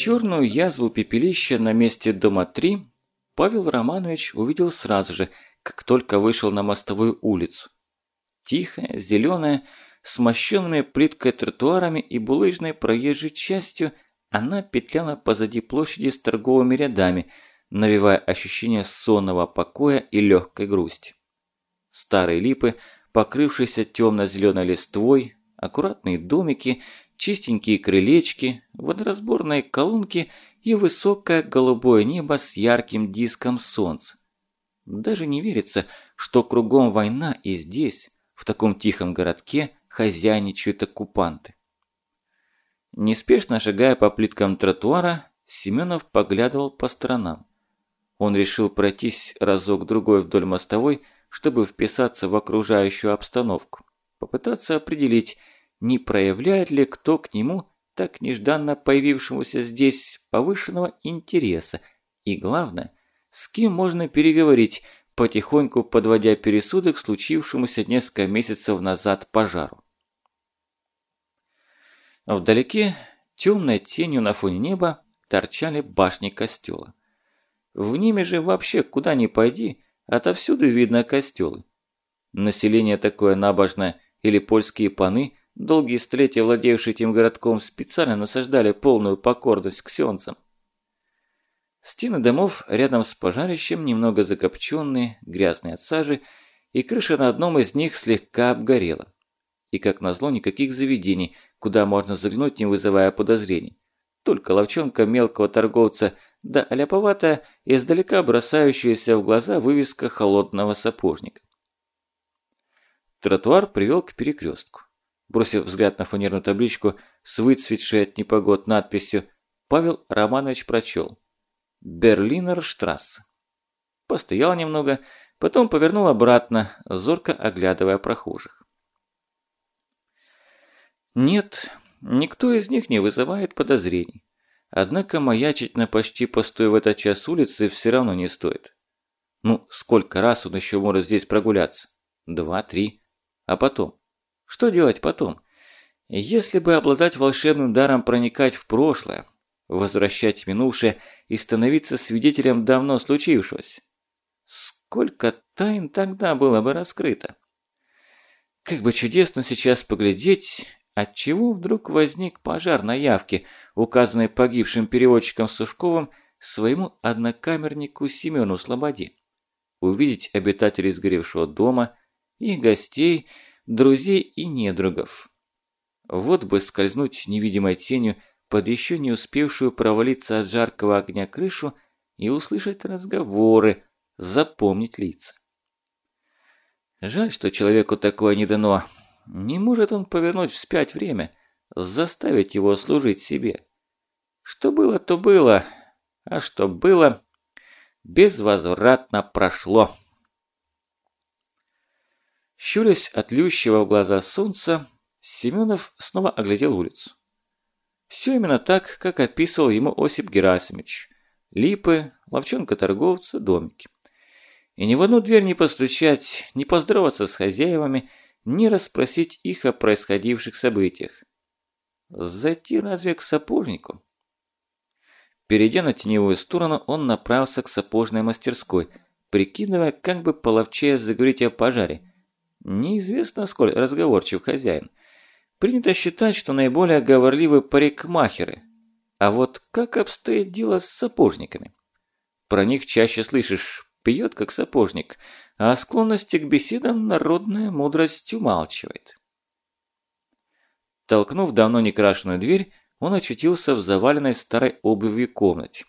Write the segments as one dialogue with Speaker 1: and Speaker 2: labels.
Speaker 1: Черную язву пепелища на месте дома 3 Павел Романович увидел сразу же, как только вышел на мостовую улицу. Тихая, зеленая, с мощенными плиткой тротуарами и булыжной проезжей частью, она петляла позади площади с торговыми рядами, навевая ощущение сонного покоя и легкой грусти. Старые липы, покрывшиеся темно-зеленой листвой, аккуратные домики, чистенькие крылечки, водоразборные колонки и высокое голубое небо с ярким диском солнца. Даже не верится, что кругом война и здесь, в таком тихом городке, хозяйничают оккупанты. Неспешно шагая по плиткам тротуара, Семенов поглядывал по сторонам. Он решил пройтись разок-другой вдоль мостовой, чтобы вписаться в окружающую обстановку, попытаться определить, не проявляет ли кто к нему, так нежданно появившемуся здесь, повышенного интереса, и главное, с кем можно переговорить, потихоньку подводя пересудок случившемуся несколько месяцев назад пожару. Вдалеке, темной тенью на фоне неба, торчали башни костела. В ними же вообще куда ни пойди, отовсюду видно костелы. Население такое набожное или польские паны, долгие столетия владевшие этим городком, специально насаждали полную покорность к сенцам. Стены домов рядом с пожарищем немного закопченные, грязные от сажи, и крыша на одном из них слегка обгорела. И как назло никаких заведений, куда можно заглянуть, не вызывая подозрений. Только ловчонка мелкого торговца, да аляповатая, издалека бросающаяся в глаза вывеска холодного сапожника. Тротуар привел к перекрестку. Бросив взгляд на фанерную табличку с выцветшей от непогод надписью, Павел Романович прочел Берлинерштрассе. Постоял немного, потом повернул обратно, зорко оглядывая прохожих. Нет, никто из них не вызывает подозрений. Однако маячить на почти пустой в этот час улице все равно не стоит. Ну, сколько раз он еще может здесь прогуляться? Два, три. А потом? Что делать потом? Если бы обладать волшебным даром проникать в прошлое, возвращать минувшее и становиться свидетелем давно случившегося. Сколько тайн тогда было бы раскрыто? Как бы чудесно сейчас поглядеть, отчего вдруг возник пожар на явке, указанной погибшим переводчиком Сушковым своему однокамернику Семену Слободе. Увидеть обитателей сгоревшего дома, их гостей, друзей и недругов. Вот бы скользнуть невидимой тенью под еще не успевшую провалиться от жаркого огня крышу и услышать разговоры, запомнить лица. Жаль, что человеку такое не дано. Не может он повернуть вспять время, заставить его служить себе. Что было, то было, а что было, безвозвратно прошло. Щурясь от лющего в глаза солнца, Семенов снова оглядел улицу. Все именно так, как описывал ему Осип Герасимович. Липы, ловчонка торговца, домики. И ни в одну дверь не постучать, не поздороваться с хозяевами, не расспросить их о происходивших событиях. Зайти разве к сапожнику? Перейдя на теневую сторону, он направился к сапожной мастерской, прикидывая, как бы половчее заговорить о пожаре. Неизвестно, сколь разговорчив хозяин – Принято считать, что наиболее говорливы парикмахеры. А вот как обстоит дело с сапожниками? Про них чаще слышишь «пьет как сапожник», а о склонности к беседам народная мудрость умалчивает. Толкнув давно не крашеную дверь, он очутился в заваленной старой обувью комнате.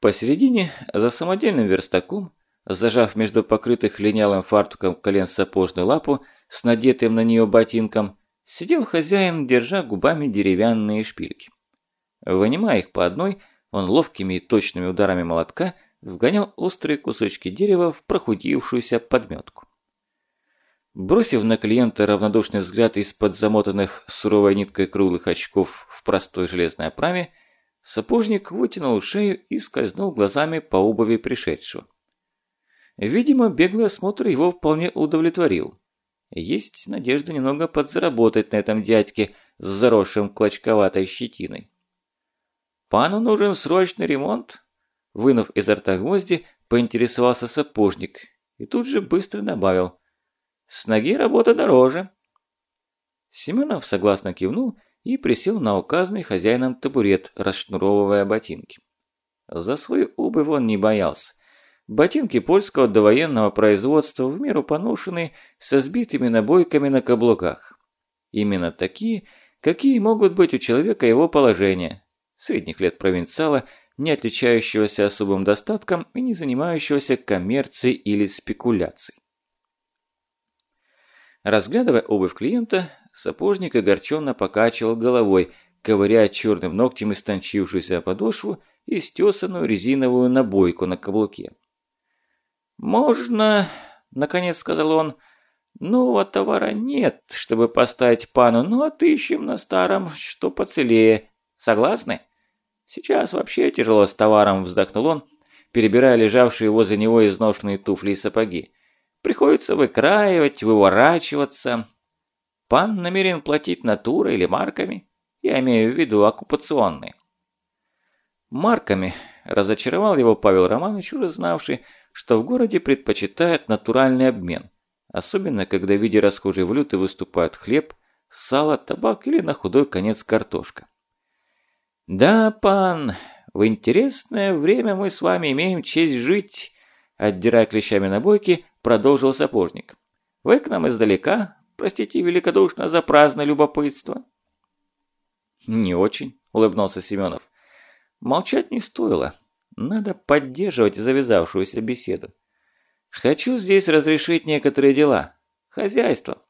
Speaker 1: Посередине, за самодельным верстаком, зажав между покрытых линялым фартуком колен сапожную лапу с надетым на нее ботинком, сидел хозяин, держа губами деревянные шпильки. Вынимая их по одной, он ловкими и точными ударами молотка вгонял острые кусочки дерева в прохудившуюся подметку. Бросив на клиента равнодушный взгляд из-под замотанных суровой ниткой круглых очков в простой железной оправе, сапожник вытянул шею и скользнул глазами по обуви пришедшего. Видимо, беглый осмотр его вполне удовлетворил. Есть надежда немного подзаработать на этом дядьке с заросшим клочковатой щетиной. «Пану нужен срочный ремонт?» Вынув изо рта гвозди, поинтересовался сапожник и тут же быстро добавил. «С ноги работа дороже». Семенов согласно кивнул и присел на указанный хозяином табурет, расшнуровывая ботинки. За свою обувь он не боялся. Ботинки польского довоенного производства в меру поношенные, со сбитыми набойками на каблуках. Именно такие, какие могут быть у человека его положения. Средних лет провинциала, не отличающегося особым достатком и не занимающегося коммерцией или спекуляцией. Разглядывая обувь клиента, сапожник огорченно покачивал головой, ковыряя черным ногтем истончившуюся подошву и стесанную резиновую набойку на каблуке. «Можно...» – наконец сказал он. «Нового товара нет, чтобы поставить пану, но отыщем на старом, что поцелее. Согласны?» «Сейчас вообще тяжело с товаром», – вздохнул он, перебирая лежавшие возле него изношенные туфли и сапоги. «Приходится выкраивать, выворачиваться. Пан намерен платить натурой или марками? Я имею в виду оккупационные». «Марками», – разочаровал его Павел Романович, уже знавший, что в городе предпочитают натуральный обмен, особенно когда в виде расхожей валюты выступают хлеб, сало, табак или на худой конец картошка. «Да, пан, в интересное время мы с вами имеем честь жить», отдирая клещами набойки, продолжил сапожник. «Вы к нам издалека, простите великодушно за праздное любопытство». «Не очень», – улыбнулся Семенов. «Молчать не стоило. Надо поддерживать завязавшуюся беседу. Хочу здесь разрешить некоторые дела. Хозяйство.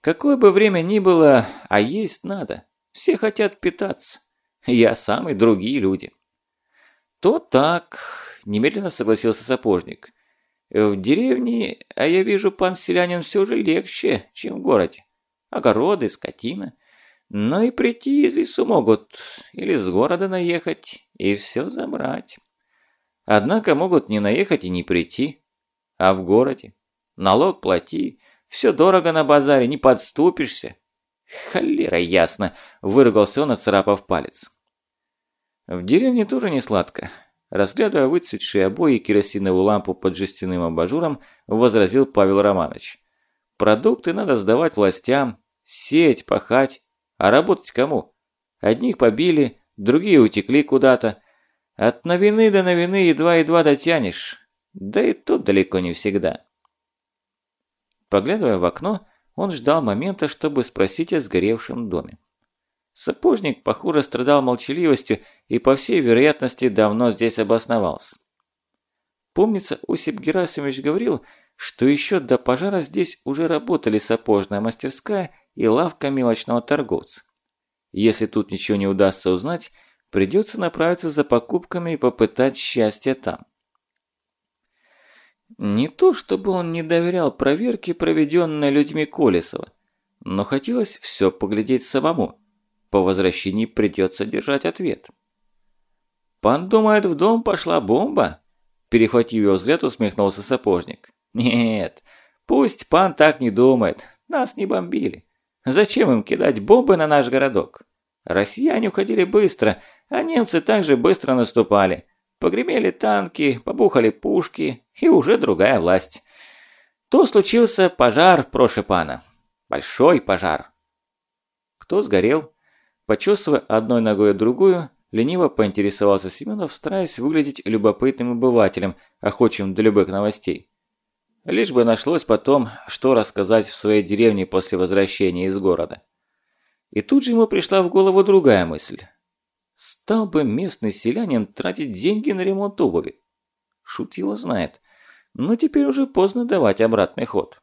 Speaker 1: Какое бы время ни было, а есть надо. Все хотят питаться. Я сам и другие люди. То так, немедленно согласился сапожник. В деревне, а я вижу, пан селянин все же легче, чем в городе. Огороды, скотина. Но и прийти из лесу могут, или с города наехать, и все забрать. Однако могут не наехать и не прийти. А в городе? Налог плати. Все дорого на базаре, не подступишься. Холера ясно, выругался он, отцарапав палец. В деревне тоже не сладко. Разглядывая выцветшие обои и керосиновую лампу под жестяным абажуром, возразил Павел Романович. Продукты надо сдавать властям, сеять, пахать. А работать кому? Одних побили, другие утекли куда-то, от новины до новины едва-едва дотянешь. Да и тут далеко не всегда. Поглядывая в окно, он ждал момента, чтобы спросить о сгоревшем доме. Сапожник, похоже, страдал молчаливостью и, по всей вероятности, давно здесь обосновался. Помнится, Осип Герасимович говорил, что еще до пожара здесь уже работали сапожная мастерская и лавка мелочного торговца. Если тут ничего не удастся узнать, Придется направиться за покупками и попытать счастье там. Не то, чтобы он не доверял проверке, проведенной людьми Колесова, но хотелось все поглядеть самому. По возвращении придется держать ответ. «Пан думает, в дом пошла бомба?» Перехватив его взгляд, усмехнулся сапожник. «Нет, пусть пан так не думает. Нас не бомбили. Зачем им кидать бомбы на наш городок? Россияне уходили быстро, а немцы также быстро наступали. Погремели танки, побухали пушки, и уже другая власть. То случился пожар в Прошипана. Большой пожар. Кто сгорел? Почесывая одной ногой другую, лениво поинтересовался Семенов, стараясь выглядеть любопытным обывателем, охочим до любых новостей. Лишь бы нашлось потом, что рассказать в своей деревне после возвращения из города. И тут же ему пришла в голову другая мысль. Стал бы местный селянин тратить деньги на ремонт обуви? Шут его знает. Но теперь уже поздно давать обратный ход.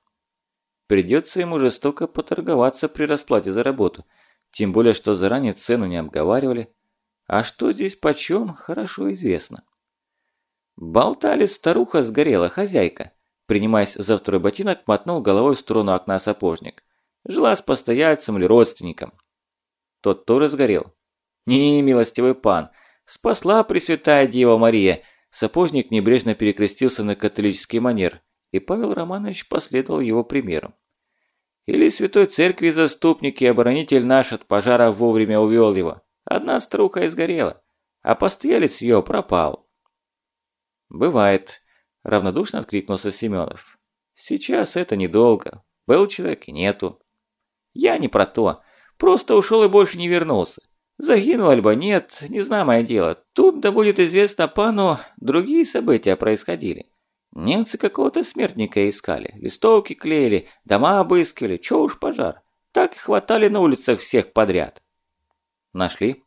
Speaker 1: Придется ему жестоко поторговаться при расплате за работу. Тем более, что заранее цену не обговаривали. А что здесь почем, хорошо известно. Болтали, старуха сгорела, хозяйка. Принимаясь за второй ботинок, мотнул головой в сторону окна сапожник. Жила с постояльцем или родственником. Тот тоже сгорел. Не, милостивый пан, спасла Пресвятая Дева Мария. Сапожник небрежно перекрестился на католический манер, и Павел Романович последовал его примеру. Или Святой Церкви заступник и оборонитель наш от пожара вовремя увел его. Одна струха изгорела. а постоялец ее пропал. Бывает, равнодушно откликнулся Семенов. Сейчас это недолго. Был человек и нету. Я не про то. Просто ушел и больше не вернулся. Загинул альбо нет, не знаю мое дело. Тут, да будет известно пану, другие события происходили. Немцы какого-то смертника искали, листовки клеили, дома обыскивали, чё уж пожар. Так и хватали на улицах всех подряд. Нашли?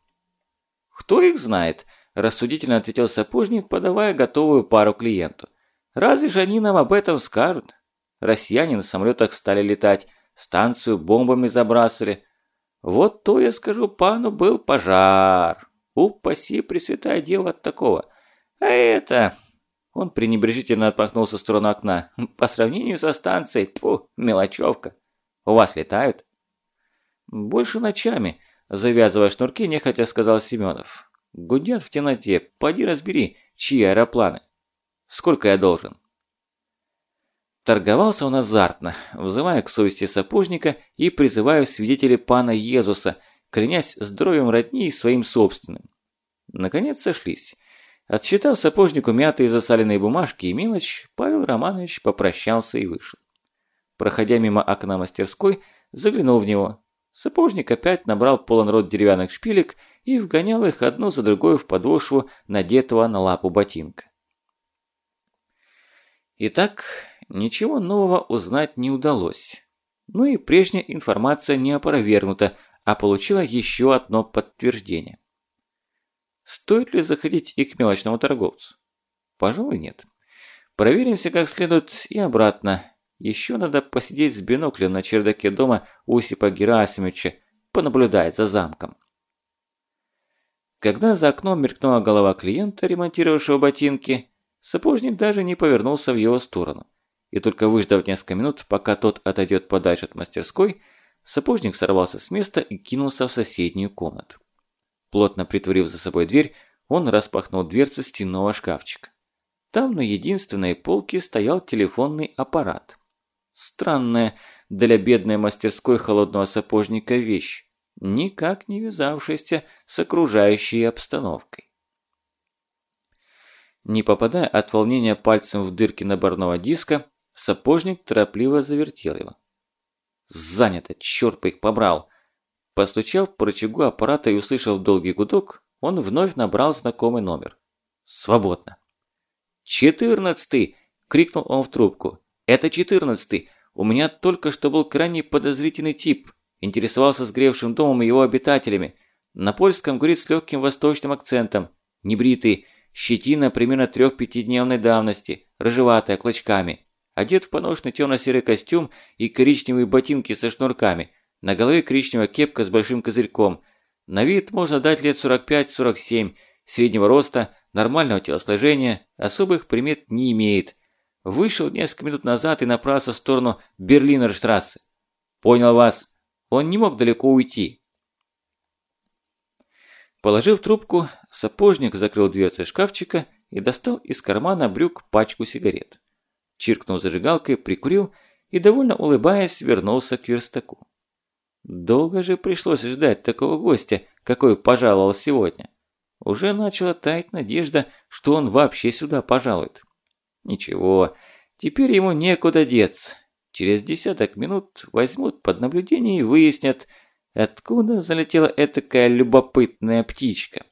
Speaker 1: Кто их знает, рассудительно ответил сапожник, подавая готовую пару клиенту. Разве же они нам об этом скажут? Россияне на самолетах стали летать, станцию бомбами забрасывали. Вот то, я скажу пану, был пожар. Упаси, Пресвятая Дева, от такого. А это... Он пренебрежительно отпахнулся в сторону окна. По сравнению со станцией, тьфу, мелочевка. У вас летают? Больше ночами, завязывая шнурки, нехотя сказал Семенов. Гудят в темноте, поди разбери, чьи аэропланы. Сколько я должен? Торговался он азартно, вызывая к совести сапожника и призывая свидетелей пана Езуса, клянясь здоровьем родни и своим собственным. Наконец сошлись. Отсчитав сапожнику мятые засаленные бумажки и мелочь, Павел Романович попрощался и вышел. Проходя мимо окна мастерской, заглянул в него. Сапожник опять набрал полон рот деревянных шпилек и вгонял их одну за другой в подошву надетого на лапу ботинка. Итак, ничего нового узнать не удалось. Ну и прежняя информация не опровергнута, а получила еще одно подтверждение. Стоит ли заходить и к мелочному торговцу? Пожалуй, нет. Проверимся как следует и обратно. Еще надо посидеть с биноклем на чердаке дома Усипа Герасимовича, понаблюдать за замком. Когда за окном мелькнула голова клиента, ремонтировавшего ботинки, сапожник даже не повернулся в его сторону. И только выждав несколько минут, пока тот отойдет подальше от мастерской, сапожник сорвался с места и кинулся в соседнюю комнату. Плотно притворив за собой дверь, он распахнул дверцы стенного шкафчика. Там на единственной полке стоял телефонный аппарат. Странная для бедной мастерской холодного сапожника вещь, никак не вязавшаяся с окружающей обстановкой. Не попадая от волнения пальцем в дырки наборного диска, сапожник торопливо завертел его. «Занято, черт бы их побрал!» Постучав по рычагу аппарата и услышав долгий гудок, он вновь набрал знакомый номер. «Свободно!» «Четырнадцатый!» – крикнул он в трубку. «Это четырнадцатый! У меня только что был крайне подозрительный тип. Интересовался сгревшим домом и его обитателями. На польском говорит с легким восточным акцентом. Небритый, щетина примерно трех-пятидневной давности, рыжеватая, клочками. Одет в поношенный темно-серый костюм и коричневые ботинки со шнурками – на голове коричневая кепка с большим козырьком. На вид можно дать лет 45-47, среднего роста, нормального телосложения, особых примет не имеет. Вышел несколько минут назад и направился в сторону Берлинерштрассе. Понял вас. Он не мог далеко уйти. Положив трубку, сапожник закрыл дверцы шкафчика и достал из кармана брюк пачку сигарет. Чиркнул зажигалкой, прикурил и, довольно улыбаясь, вернулся к верстаку. Долго же пришлось ждать такого гостя, какой пожаловал сегодня. Уже начала таять надежда, что он вообще сюда пожалует. Ничего, теперь ему некуда деться. Через десяток минут возьмут под наблюдение и выяснят, откуда залетела этакая любопытная птичка.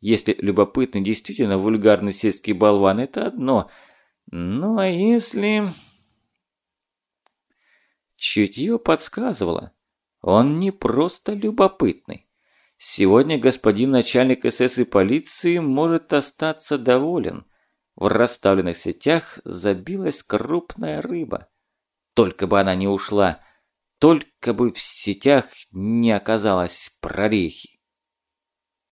Speaker 1: Если любопытный действительно вульгарный сельский болван, это одно. Ну а если... Чутье подсказывало, он не просто любопытный. Сегодня господин начальник СС и полиции может остаться доволен. В расставленных сетях забилась крупная рыба. Только бы она не ушла, только бы в сетях не оказалось прорехи.